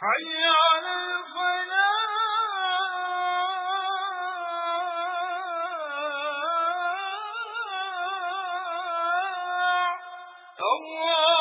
حي على الفلاح. الله